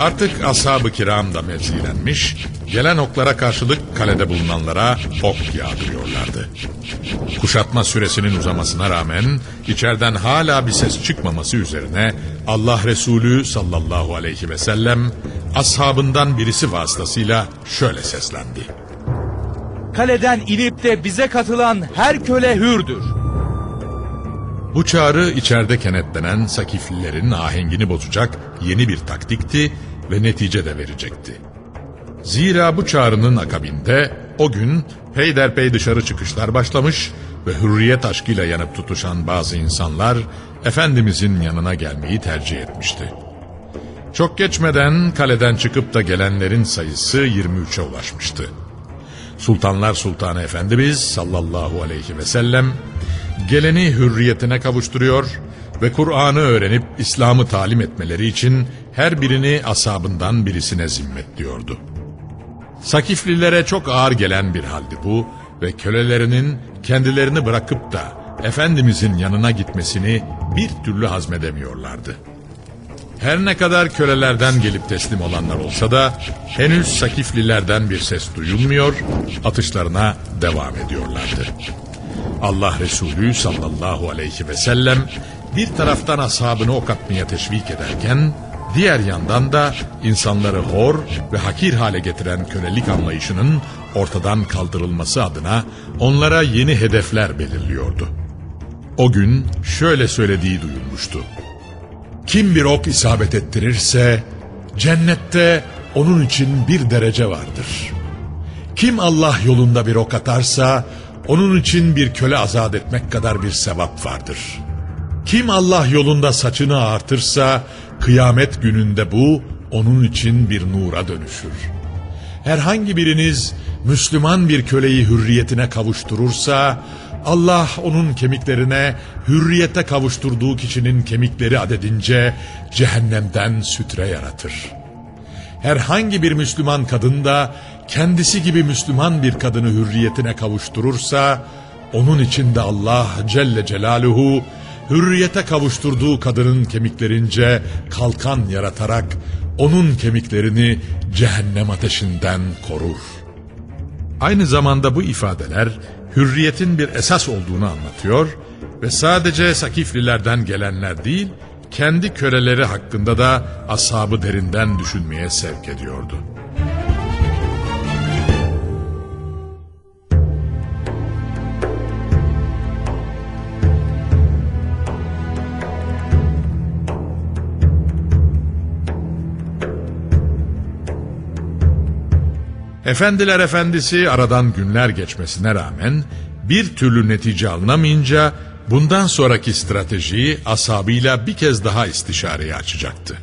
Artık ashab-ı kiram da mevzilenmiş, gelen oklara karşılık kalede bulunanlara ok yağdırıyorlardı. Kuşatma süresinin uzamasına rağmen içeriden hala bir ses çıkmaması üzerine Allah Resulü sallallahu aleyhi ve sellem ashabından birisi vasıtasıyla şöyle seslendi. Kaleden inip de bize katılan her köle hürdür. Bu çağrı içeride kenetlenen Sakiflilerin ahengini bozacak yeni bir taktikti ve netice de verecekti. Zira bu çağrının akabinde o gün peyderpey dışarı çıkışlar başlamış ve hürriyet aşkıyla yanıp tutuşan bazı insanlar Efendimizin yanına gelmeyi tercih etmişti. Çok geçmeden kaleden çıkıp da gelenlerin sayısı 23'e ulaşmıştı. Sultanlar Sultanı Efendimiz sallallahu aleyhi ve sellem geleni hürriyetine kavuşturuyor ve Kur'an'ı öğrenip İslam'ı talim etmeleri için her birini asabından birisine zimmetliyordu. Sakiflilere çok ağır gelen bir haldi bu ve kölelerinin kendilerini bırakıp da Efendimizin yanına gitmesini bir türlü hazmedemiyorlardı. Her ne kadar kölelerden gelip teslim olanlar olsa da henüz Sakiflilerden bir ses duyulmuyor, atışlarına devam ediyorlardı. Allah Resulü sallallahu aleyhi ve sellem bir taraftan ashabını ok atmaya teşvik ederken diğer yandan da insanları hor ve hakir hale getiren kölelik anlayışının ortadan kaldırılması adına onlara yeni hedefler belirliyordu. O gün şöyle söylediği duyulmuştu. Kim bir ok isabet ettirirse cennette onun için bir derece vardır. Kim Allah yolunda bir ok atarsa onun için bir köle azat etmek kadar bir sevap vardır. Kim Allah yolunda saçını artırsa kıyamet gününde bu onun için bir nura dönüşür. Herhangi biriniz Müslüman bir köleyi hürriyetine kavuşturursa Allah onun kemiklerine hürriyete kavuşturduğu kişinin kemikleri adedince cehennemden sütre yaratır. Herhangi bir Müslüman kadın da kendisi gibi Müslüman bir kadını hürriyetine kavuşturursa onun için de Allah Celle Celaluhu hürriyete kavuşturduğu kadının kemiklerince kalkan yaratarak onun kemiklerini cehennem ateşinden korur. Aynı zamanda bu ifadeler hürriyetin bir esas olduğunu anlatıyor ve sadece Sakiflilerden gelenler değil, kendi köleleri hakkında da ashabı derinden düşünmeye sevk ediyordu. Efendiler efendisi aradan günler geçmesine rağmen bir türlü netice alınamayınca bundan sonraki stratejiyi asabıyla bir kez daha istişareye açacaktı.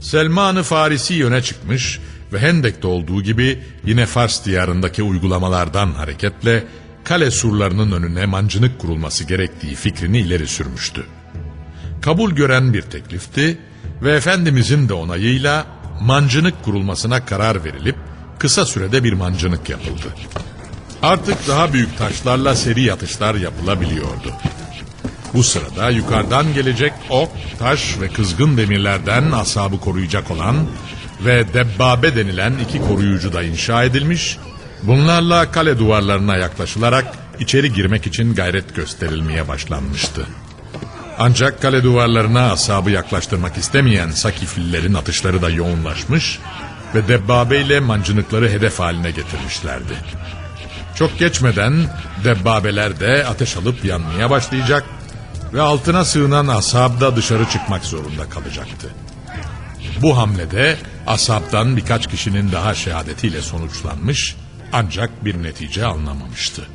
Selman-ı Farisi yöne çıkmış ve Hendek'te olduğu gibi yine Fars diyarındaki uygulamalardan hareketle kale surlarının önüne mancınık kurulması gerektiği fikrini ileri sürmüştü. Kabul gören bir teklifti ve Efendimizin de onayıyla mancınık kurulmasına karar verilip kısa sürede bir mancınık yapıldı. Artık daha büyük taşlarla seri atışlar yapılabiliyordu. Bu sırada yukarıdan gelecek ok, taş ve kızgın demirlerden asabı koruyacak olan ve debbabe denilen iki koruyucu da inşa edilmiş, bunlarla kale duvarlarına yaklaşılarak içeri girmek için gayret gösterilmeye başlanmıştı. Ancak kale duvarlarına asabı yaklaştırmak istemeyen Sakiflilerin atışları da yoğunlaşmış ve debbabe ile mancınıkları hedef haline getirmişlerdi. Çok geçmeden debbabeler de ateş alıp yanmaya başlayacak ve altına sığınan ashab da dışarı çıkmak zorunda kalacaktı. Bu hamlede ashabdan birkaç kişinin daha şehadetiyle sonuçlanmış ancak bir netice alınamamıştı.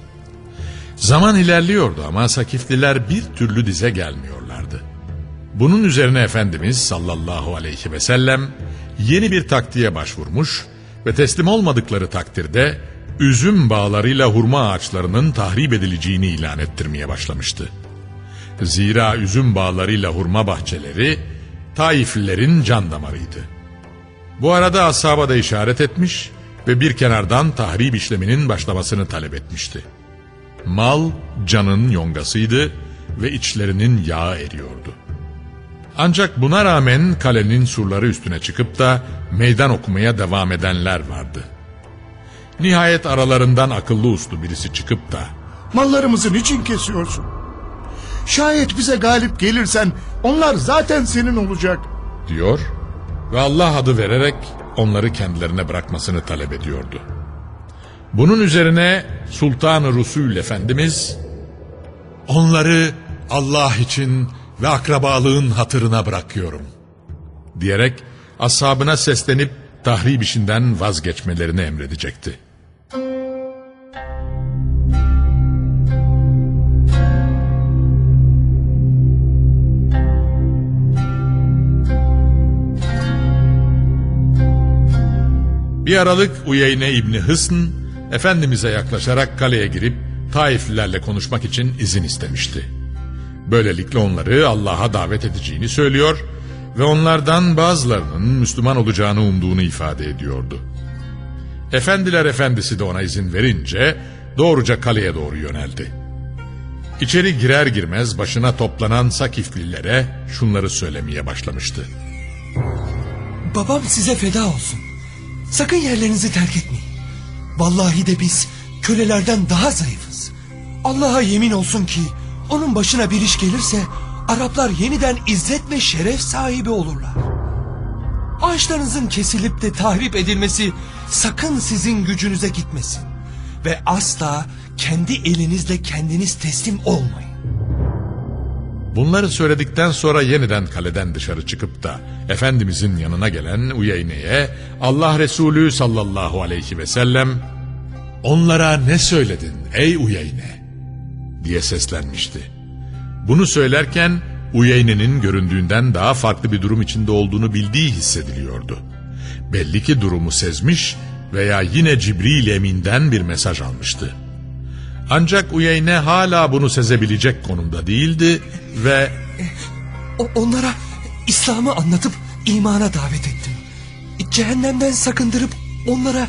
Zaman ilerliyordu ama Sakifliler bir türlü dize gelmiyorlardı. Bunun üzerine Efendimiz sallallahu aleyhi ve sellem yeni bir taktiğe başvurmuş ve teslim olmadıkları takdirde üzüm bağlarıyla hurma ağaçlarının tahrip edileceğini ilan ettirmeye başlamıştı. Zira üzüm bağlarıyla hurma bahçeleri Taiflilerin can damarıydı. Bu arada ashaba da işaret etmiş ve bir kenardan tahrip işleminin başlamasını talep etmişti. Mal canın yongasıydı ve içlerinin yağı eriyordu. Ancak buna rağmen kalenin surları üstüne çıkıp da meydan okumaya devam edenler vardı. Nihayet aralarından akıllı uslu birisi çıkıp da Mallarımızı niçin kesiyorsun? Şayet bize galip gelirsen onlar zaten senin olacak. diyor ve Allah adı vererek onları kendilerine bırakmasını talep ediyordu. Bunun üzerine Sultan-ı Rusul Efendimiz onları Allah için ve akrabalığın hatırına bırakıyorum diyerek ashabına seslenip tahrip işinden vazgeçmelerini emredecekti. Bir aralık Uyeyne İbni Hısn, Efendimiz'e yaklaşarak kaleye girip Taiflilerle konuşmak için izin istemişti. Böylelikle onları Allah'a davet edeceğini söylüyor ve onlardan bazılarının Müslüman olacağını umduğunu ifade ediyordu. Efendiler efendisi de ona izin verince doğruca kaleye doğru yöneldi. İçeri girer girmez başına toplanan Sakiflilere şunları söylemeye başlamıştı. Babam size feda olsun. Sakın yerlerinizi terk etmeyin. Vallahi de biz kölelerden daha zayıfız. Allah'a yemin olsun ki onun başına bir iş gelirse Araplar yeniden izzet ve şeref sahibi olurlar. Ağaçlarınızın kesilip de tahrip edilmesi sakın sizin gücünüze gitmesin. Ve asla kendi elinizle kendiniz teslim olmayın. Bunları söyledikten sonra yeniden kaleden dışarı çıkıp da Efendimizin yanına gelen Uyeyne'ye Allah Resulü sallallahu aleyhi ve sellem onlara ne söyledin ey Uyeyne diye seslenmişti. Bunu söylerken Uyeyne'nin göründüğünden daha farklı bir durum içinde olduğunu bildiği hissediliyordu. Belli ki durumu sezmiş veya yine Cibril Emin'den bir mesaj almıştı. Ancak Uyeyne hala bunu sezebilecek konumda değildi ve O, onlara İslam'ı anlatıp imana davet ettim. Cehennemden sakındırıp onlara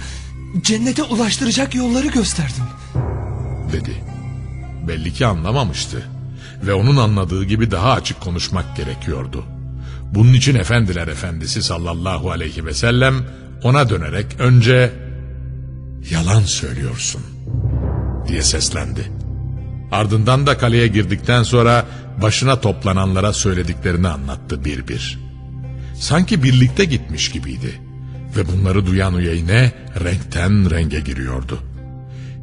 cennete ulaştıracak yolları gösterdim. dedi. Belli ki anlamamıştı ve onun anladığı gibi daha açık konuşmak gerekiyordu. Bunun için efendiler efendisi sallallahu aleyhi ve sellem ona dönerek önce yalan söylüyorsun diye seslendi. Ardından da kaleye girdikten sonra başına toplananlara söylediklerini anlattı bir bir. Sanki birlikte gitmiş gibiydi ve bunları duyan Uyeyne renkten renge giriyordu.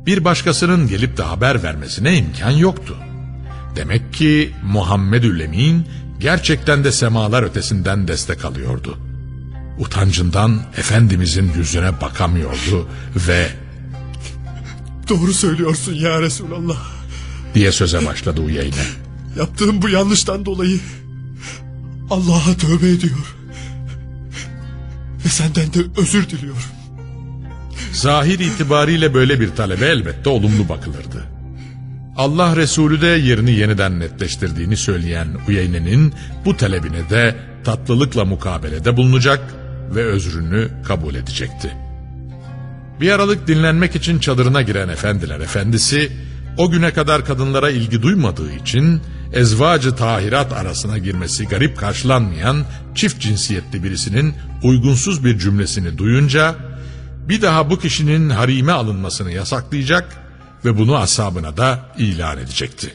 Bir başkasının gelip de haber vermesine imkan yoktu. Demek ki Muhammedül Emin gerçekten de semalar ötesinden destek alıyordu. Utancından Efendimizin yüzüne bakamıyordu ve Doğru söylüyorsun ya Resulallah. diye söze başladı Uyeyne. Yaptığım bu yanlıştan dolayı Allah'a tövbe ediyor. Ve senden de özür diliyorum. Zahir itibariyle böyle bir talebe elbette olumlu bakılırdı. Allah Resulü de yerini yeniden netleştirdiğini söyleyen Uyeyne'nin bu talebine de tatlılıkla mukabelede bulunacak ve özrünü kabul edecekti. Bir aralık dinlenmek için çadırına giren efendiler efendisi o güne kadar kadınlara ilgi duymadığı için ezvacı tahirat arasına girmesi garip karşılanmayan çift cinsiyetli birisinin uygunsuz bir cümlesini duyunca bir daha bu kişinin harime alınmasını yasaklayacak ve bunu ashabına da ilan edecekti.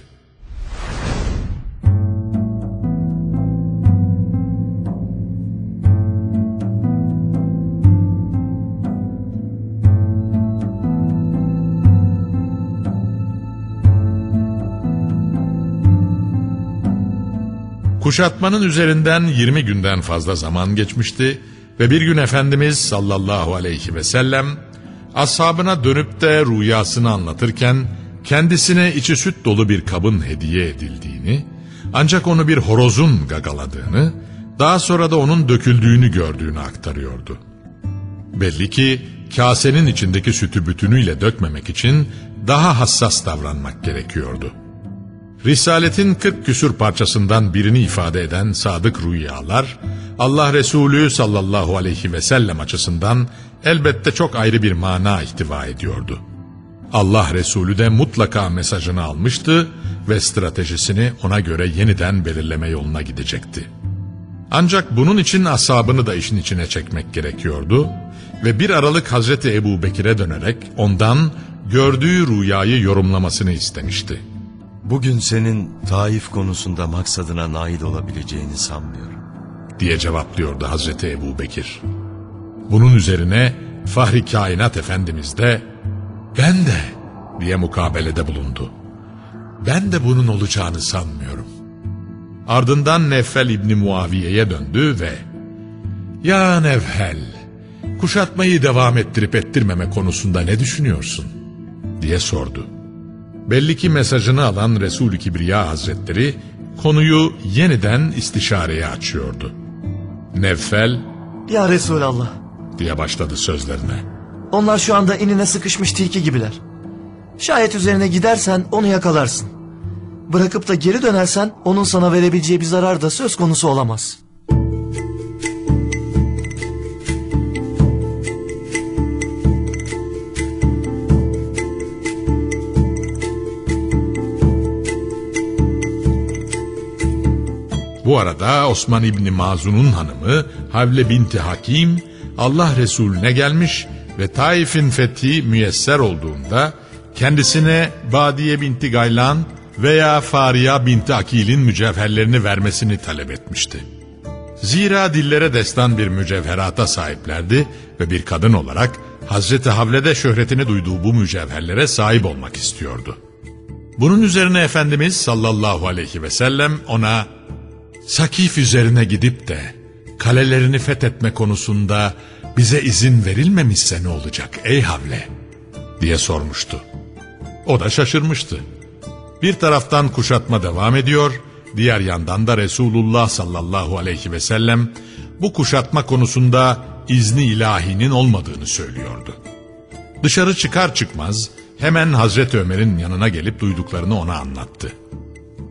Kuşatmanın üzerinden 20 günden fazla zaman geçmişti ve bir gün Efendimiz sallallahu aleyhi ve sellem ashabına dönüp de rüyasını anlatırken kendisine içi süt dolu bir kabın hediye edildiğini ancak onu bir horozun gagaladığını daha sonra da onun döküldüğünü gördüğünü aktarıyordu. Belli ki kasenin içindeki sütü bütünüyle dökmemek için daha hassas davranmak gerekiyordu. Risaletin 40 küsür parçasından birini ifade eden sadık rüyalar, Allah Resulü sallallahu aleyhi ve sellem açısından elbette çok ayrı bir mana ihtiva ediyordu. Allah Resulü de mutlaka mesajını almıştı ve stratejisini ona göre yeniden belirleme yoluna gidecekti. Ancak bunun için asabını da işin içine çekmek gerekiyordu ve bir aralık Hazreti Ebu Bekir'e dönerek ondan gördüğü rüyayı yorumlamasını istemişti. Bugün senin Taif konusunda maksadına nail olabileceğini sanmıyorum. diye cevaplıyordu Hazreti Ebu Bekir. Bunun üzerine Fahri Kainat Efendimiz de ben de diye mukabelede bulundu. Ben de bunun olacağını sanmıyorum. Ardından Nefel İbni Muaviye'ye döndü ve Ya Nevhel kuşatmayı devam ettirip ettirmeme konusunda ne düşünüyorsun? diye sordu. Belli ki mesajını alan Resul-i Kibriya Hazretleri konuyu yeniden istişareye açıyordu. Nevfel Ya Resulallah. diye başladı sözlerine. Onlar şu anda inine sıkışmış tilki gibiler. Şayet üzerine gidersen onu yakalarsın. Bırakıp da geri dönersen onun sana verebileceği bir zarar da söz konusu olamaz. Bu arada Osman İbni Mazun'un hanımı Havle binti Hakim Allah Resulüne gelmiş ve Taif'in fethi müyesser olduğunda kendisine Badiye binti Gaylan veya Fariya binti Akil'in mücevherlerini vermesini talep etmişti. Zira dillere destan bir mücevherata sahiplerdi ve bir kadın olarak Hazreti Havle'de şöhretini duyduğu bu mücevherlere sahip olmak istiyordu. Bunun üzerine Efendimiz sallallahu aleyhi ve sellem ona Sakif üzerine gidip de kalelerini fethetme konusunda bize izin verilmemişse ne olacak ey Havle diye sormuştu. O da şaşırmıştı. Bir taraftan kuşatma devam ediyor, diğer yandan da Resulullah sallallahu aleyhi ve sellem bu kuşatma konusunda izni ilahinin olmadığını söylüyordu. Dışarı çıkar çıkmaz hemen Hazreti Ömer'in yanına gelip duyduklarını ona anlattı.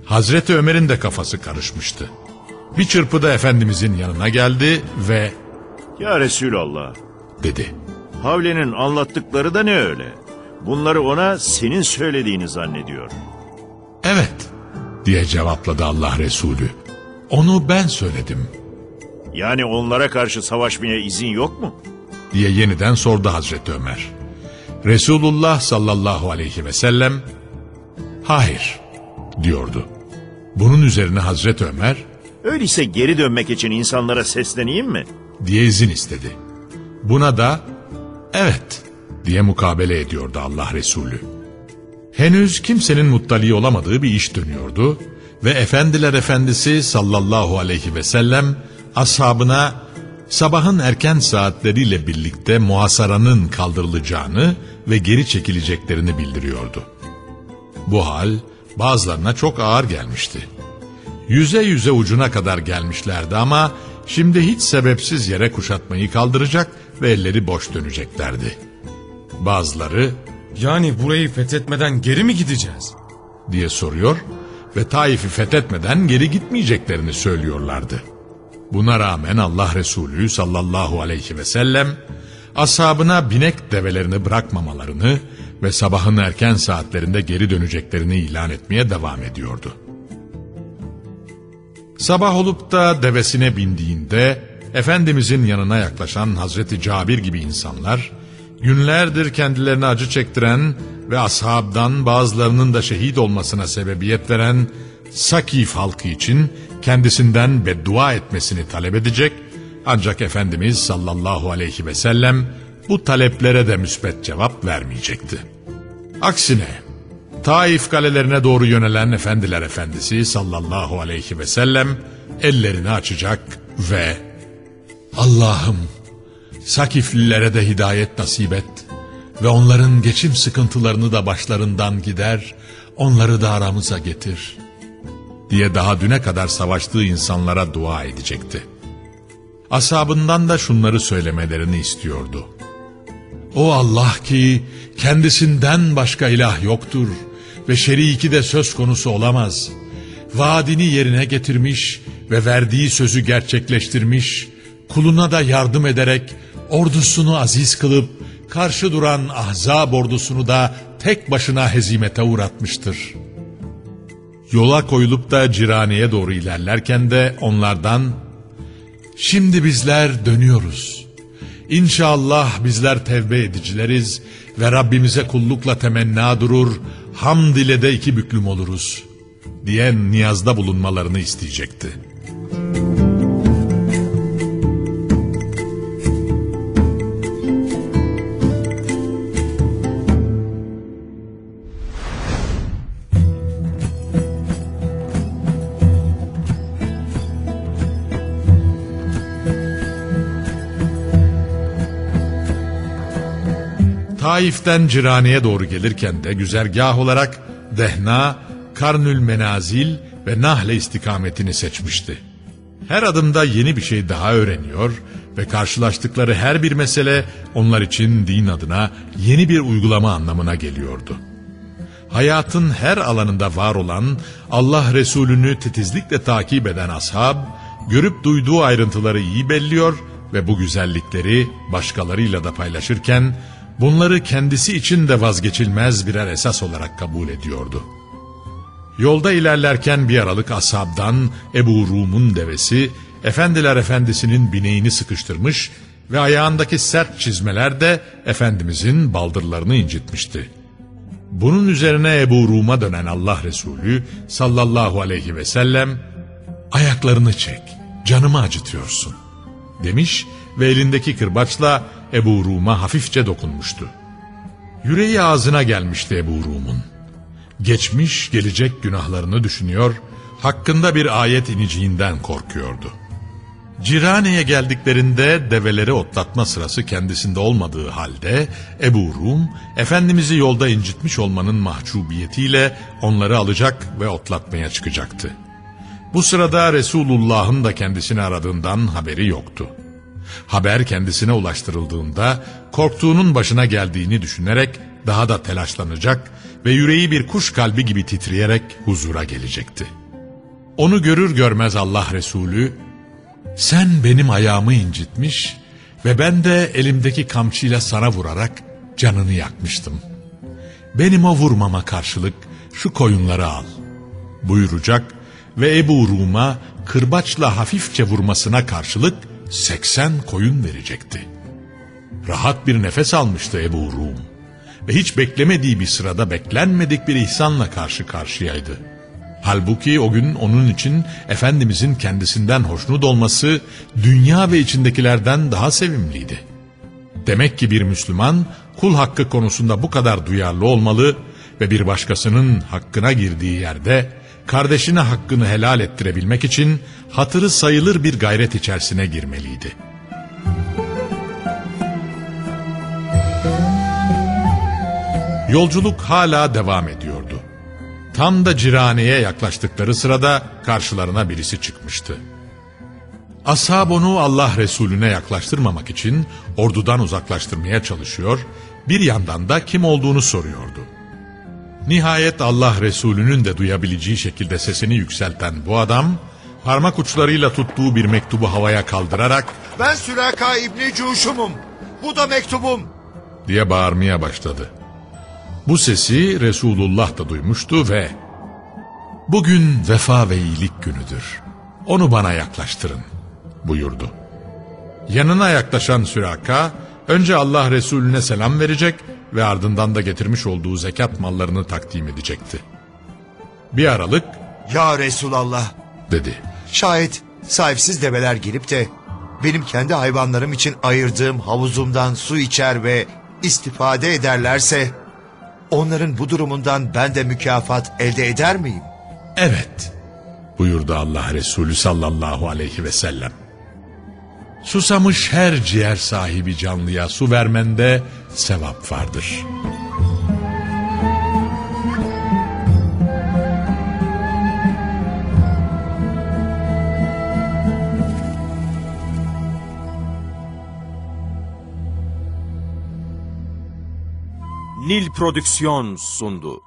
Hazreti Ömer'in de kafası karışmıştı. Bir çırpıda Efendimizin yanına geldi ve Ya Resulallah, dedi. Havle'nin anlattıkları da ne öyle? Bunları ona senin söylediğini zannediyor. Evet diye cevapladı Allah Resulü. Onu ben söyledim Yani onlara karşı savaşmaya izin yok mu? diye yeniden sordu Hazreti Ömer. Resulullah sallallahu aleyhi ve sellem hayır diyordu. Bunun üzerine Hazreti Ömer Öyleyse geri dönmek için insanlara sesleneyim mi? diye izin istedi. Buna da evet diye mukabele ediyordu Allah Resulü. Henüz kimsenin muttali olamadığı bir iş dönüyordu ve Efendiler Efendisi sallallahu aleyhi ve sellem ashabına sabahın erken saatleriyle birlikte muhasaranın kaldırılacağını ve geri çekileceklerini bildiriyordu. Bu hal bazılarına çok ağır gelmişti. Yüze yüze ucuna kadar gelmişlerdi ama şimdi hiç sebepsiz yere kuşatmayı kaldıracak ve elleri boş döneceklerdi. Bazıları Yani burayı fethetmeden geri mi gideceğiz? diye soruyor ve Taif'i fethetmeden geri gitmeyeceklerini söylüyorlardı. Buna rağmen Allah Resulü sallallahu aleyhi ve sellem ashabına binek develerini bırakmamalarını ve sabahın erken saatlerinde geri döneceklerini ilan etmeye devam ediyordu. Sabah olup da devesine bindiğinde Efendimizin yanına yaklaşan Hazreti Cabir gibi insanlar günlerdir kendilerine acı çektiren ve ashabdan bazılarının da şehit olmasına sebebiyet veren Sakif halkı için kendisinden beddua etmesini talep edecek ancak Efendimiz sallallahu aleyhi ve sellem bu taleplere de müsbet cevap vermeyecekti. Aksine Taif kalelerine doğru yönelen Efendiler Efendisi sallallahu aleyhi ve sellem ellerini açacak ve Allah'ım Sakiflilere de hidayet nasip et ve onların geçim sıkıntılarını da başlarından gider, onları da aramıza getir diye daha düne kadar savaştığı insanlara dua edecekti. Asabından da şunları söylemelerini istiyordu. O Allah ki kendisinden başka ilah yoktur ve şeriki de söz konusu olamaz. Vaadini yerine getirmiş ve verdiği sözü gerçekleştirmiş, kuluna da yardım ederek ordusunu aziz kılıp karşı duran ahzab ordusunu da tek başına hezimete uğratmıştır. Yola koyulup da Cirane'ye doğru ilerlerken de onlardan Şimdi bizler dönüyoruz. İnşallah bizler tevbe edicileriz ve Rabbimize kullukla temenna durur, hamd ile de iki büklüm oluruz diye niyazda bulunmalarını isteyecekti. Taif'ten Cirane'ye doğru gelirken de güzergah olarak Dehna, Karnül Menazil ve Nahle istikametini seçmişti. Her adımda yeni bir şey daha öğreniyor ve karşılaştıkları her bir mesele onlar için din adına yeni bir uygulama anlamına geliyordu. Hayatın her alanında var olan Allah Resulü'nü titizlikle takip eden ashab, görüp duyduğu ayrıntıları iyi belliyor ve bu güzellikleri başkalarıyla da paylaşırken bunları kendisi için de vazgeçilmez birer esas olarak kabul ediyordu. Yolda ilerlerken bir aralık ashabdan Ebu Rum'un devesi, Efendiler Efendisi'nin bineğini sıkıştırmış ve ayağındaki sert çizmeler de Efendimizin baldırlarını incitmişti. Bunun üzerine Ebu Rum'a dönen Allah Resulü sallallahu aleyhi ve sellem, ayaklarını çek, canımı acıtıyorsun demiş ve elindeki kırbaçla Ebu Rum'a hafifçe dokunmuştu. Yüreği ağzına gelmişti Ebu Rum'un. Geçmiş gelecek günahlarını düşünüyor, hakkında bir ayet ineceğinden korkuyordu. Cirane'ye geldiklerinde develeri otlatma sırası kendisinde olmadığı halde Ebu Rum, Efendimiz'i yolda incitmiş olmanın mahcubiyetiyle onları alacak ve otlatmaya çıkacaktı. Bu sırada Resulullah'ın da kendisini aradığından haberi yoktu. Haber kendisine ulaştırıldığında korktuğunun başına geldiğini düşünerek daha da telaşlanacak ve yüreği bir kuş kalbi gibi titreyerek huzura gelecekti. Onu görür görmez Allah Resulü, sen benim ayağımı incitmiş ve ben de elimdeki kamçıyla sana vurarak canını yakmıştım. Benim o vurmama karşılık şu koyunları al buyuracak ve Ebu Rum'a kırbaçla hafifçe vurmasına karşılık 80 koyun verecekti. Rahat bir nefes almıştı Ebu Rum ve hiç beklemediği bir sırada beklenmedik bir ihsanla karşı karşıyaydı. Halbuki o gün onun için Efendimizin kendisinden hoşnut olması dünya ve içindekilerden daha sevimliydi. Demek ki bir Müslüman kul hakkı konusunda bu kadar duyarlı olmalı ve bir başkasının hakkına girdiği yerde kardeşine hakkını helal ettirebilmek için hatırı sayılır bir gayret içerisine girmeliydi. Yolculuk hala devam ediyordu. Tam da Cirane'ye yaklaştıkları sırada karşılarına birisi çıkmıştı. Ashab onu Allah Resulüne yaklaştırmamak için ordudan uzaklaştırmaya çalışıyor, bir yandan da kim olduğunu soruyordu. Nihayet Allah Resulü'nün de duyabileceği şekilde sesini yükselten bu adam, parmak uçlarıyla tuttuğu bir mektubu havaya kaldırarak Ben Sülaka İbni Cuşum'um. Bu da mektubum. diye bağırmaya başladı. Bu sesi Resulullah da duymuştu ve bugün vefa ve iyilik günüdür. Onu bana yaklaştırın buyurdu. Yanına yaklaşan Süraka önce Allah Resulüne selam verecek ve ardından da getirmiş olduğu zekat mallarını takdim edecekti. Bir aralık Ya Resulallah. dedi. Şayet sahipsiz develer gelip de benim kendi hayvanlarım için ayırdığım havuzumdan su içer ve istifade ederlerse onların bu durumundan ben de mükafat elde eder miyim? Evet buyurdu Allah Resulü sallallahu aleyhi ve sellem. Susamış her ciğer sahibi canlıya su vermende sevap vardır. Nil Prodüksiyon sundu.